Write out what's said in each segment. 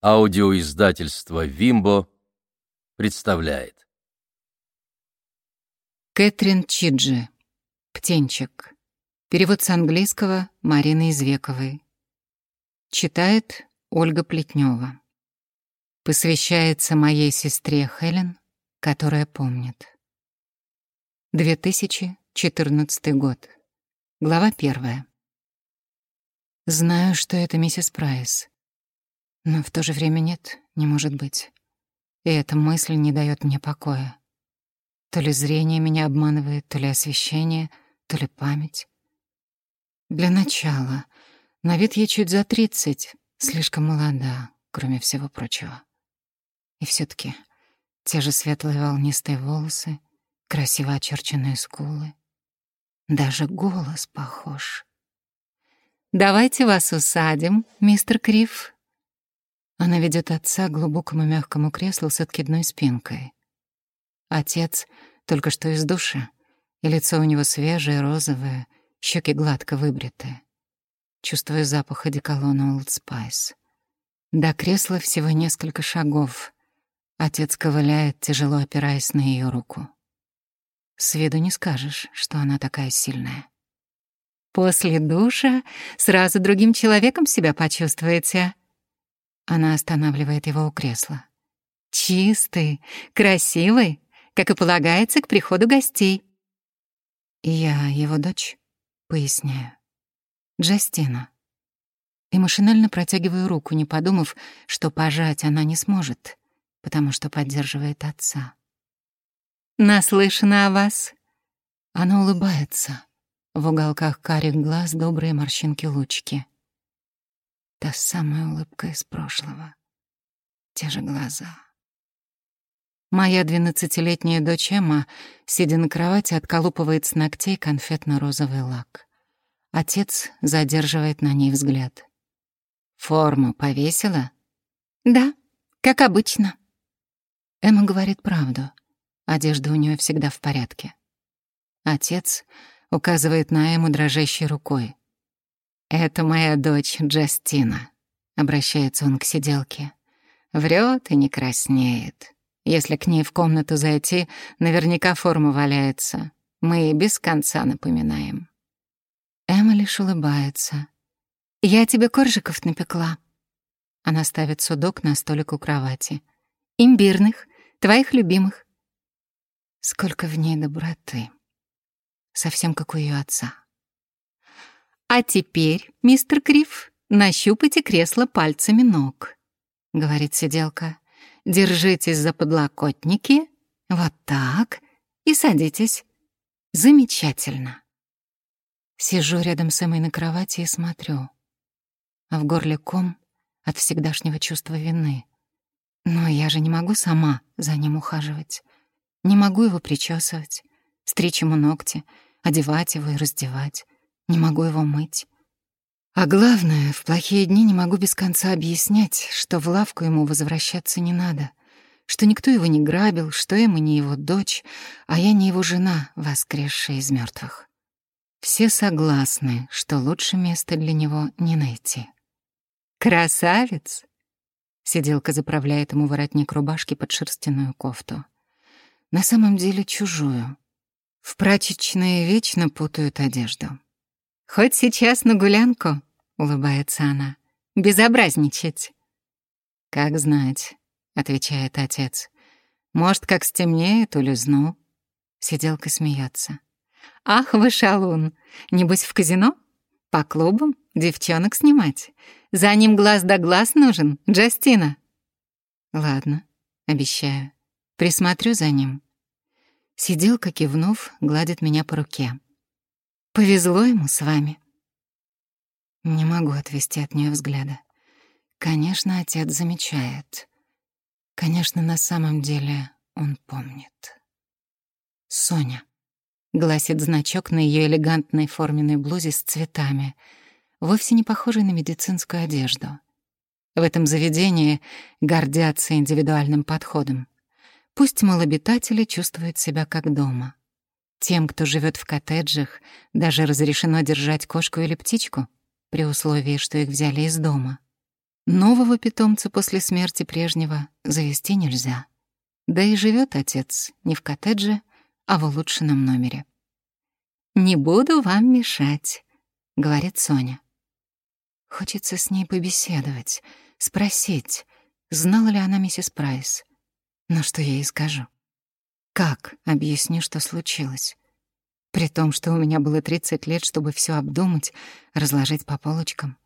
Аудиоиздательство «Вимбо» представляет. Кэтрин Чиджи. «Птенчик». Перевод с английского Марины Извековой. Читает Ольга Плетнева. Посвящается моей сестре Хелен, которая помнит. 2014 год. Глава первая. Знаю, что это миссис Прайс. Но в то же время нет, не может быть. И эта мысль не дает мне покоя. То ли зрение меня обманывает, то ли освещение, то ли память. Для начала, на вид я чуть за тридцать, слишком молода, кроме всего прочего. И все таки те же светлые волнистые волосы, красиво очерченные скулы. Даже голос похож. «Давайте вас усадим, мистер Крив», она ведет отца к глубокому мягкому креслу с откидной спинкой. Отец только что из душа, и лицо у него свежее, розовое, щеки гладко выбритые. Чувствую запах одеколона Old Spice. До кресла всего несколько шагов. Отец ковыляет, тяжело опираясь на ее руку. С виду не скажешь, что она такая сильная. После душа сразу другим человеком себя почувствуете, она останавливает его у кресла. «Чистый, красивый, как и полагается к приходу гостей». «Я его дочь», — поясняю. «Джастина». И машинально протягиваю руку, не подумав, что пожать она не сможет, потому что поддерживает отца. «Наслышана о вас». Она улыбается. В уголках карих глаз добрые морщинки-лучки. Та самая улыбка из прошлого. Те же глаза. Моя двенадцатилетняя дочь Эмма, сидя на кровати, отколупывает с ногтей конфетно-розовый лак. Отец задерживает на ней взгляд. «Форму повесила?» «Да, как обычно». Эмма говорит правду. Одежда у нее всегда в порядке. Отец указывает на Эмму дрожащей рукой. «Это моя дочь Джастина», — обращается он к сиделке. Врет и не краснеет. Если к ней в комнату зайти, наверняка форма валяется. Мы без конца напоминаем. Эмма лишь улыбается. «Я тебе коржиков напекла». Она ставит судок на столик у кровати. «Имбирных, твоих любимых». Сколько в ней доброты. Совсем как у ее отца. «А теперь, мистер Крив, нащупайте кресло пальцами ног», — говорит сиделка. «Держитесь за подлокотники, вот так, и садитесь. Замечательно». Сижу рядом с Эмой на кровати и смотрю. А в горле ком от всегдашнего чувства вины. Но я же не могу сама за ним ухаживать. Не могу его причесывать, стричь ему ногти, одевать его и раздевать не могу его мыть. А главное, в плохие дни не могу без конца объяснять, что в лавку ему возвращаться не надо, что никто его не грабил, что Эмма не его дочь, а я не его жена, воскресшая из мертвых. Все согласны, что лучше места для него не найти. «Красавец!» Сиделка заправляет ему воротник рубашки под шерстяную кофту. На самом деле чужую. В прачечные вечно путают одежду. «Хоть сейчас на гулянку», — улыбается она, — «безобразничать». «Как знать», — отвечает отец. «Может, как стемнеет, улизну». Сиделка смеется. «Ах вы шалун! Небось, в казино? По клубам? Девчонок снимать? За ним глаз да глаз нужен, Джастина!» «Ладно, обещаю. Присмотрю за ним». Сиделка, кивнув, гладит меня по руке. Повезло ему с вами. Не могу отвести от нее взгляда. Конечно, отец замечает. Конечно, на самом деле он помнит. Соня. Гласит значок на ее элегантной форменной блузе с цветами, вовсе не похожей на медицинскую одежду. В этом заведении гордятся индивидуальным подходом. Пусть малообитатели чувствуют себя как дома. Тем, кто живет в коттеджах, даже разрешено держать кошку или птичку, при условии, что их взяли из дома. Нового питомца после смерти прежнего завести нельзя. Да и живет отец не в коттедже, а в улучшенном номере. «Не буду вам мешать», — говорит Соня. Хочется с ней побеседовать, спросить, знала ли она миссис Прайс. Но что я ей скажу? Как объясню, что случилось? При том, что у меня было 30 лет, чтобы все обдумать, разложить по полочкам.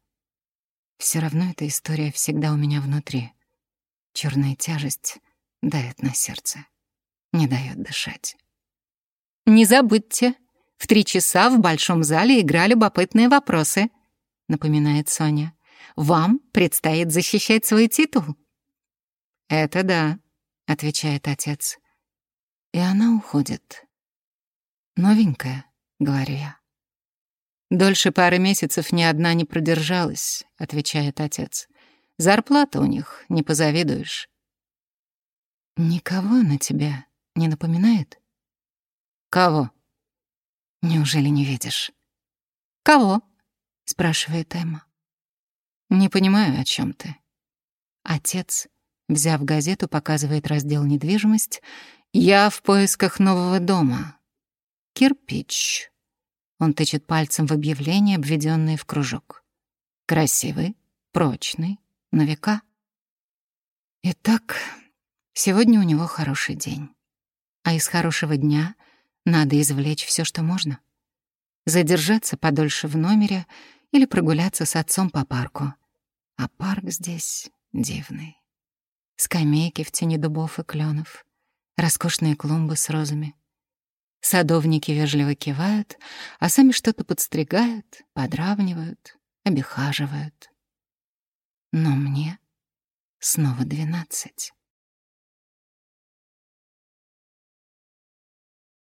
Все равно эта история всегда у меня внутри. Черная тяжесть давит на сердце, не дает дышать. «Не забудьте, в три часа в большом зале играли любопытные вопросы», — напоминает Соня. «Вам предстоит защищать свой титул». «Это да», — отвечает отец. И она уходит. «Новенькая», — говорю я. «Дольше пары месяцев ни одна не продержалась», — отвечает отец. «Зарплата у них, не позавидуешь». «Никого на тебя не напоминает?» «Кого?» «Неужели не видишь?» «Кого?» — спрашивает Эмма. «Не понимаю, о чем ты». Отец, взяв газету, показывает раздел «Недвижимость». «Я в поисках нового дома. Кирпич. Он тычет пальцем в объявление, обведенное в кружок. Красивый, прочный, на века. Итак, сегодня у него хороший день. А из хорошего дня надо извлечь все, что можно. Задержаться подольше в номере или прогуляться с отцом по парку. А парк здесь дивный. Скамейки в тени дубов и кленов, роскошные клумбы с розами — Садовники вежливо кивают, а сами что-то подстригают, подравнивают, обихаживают. Но мне снова двенадцать.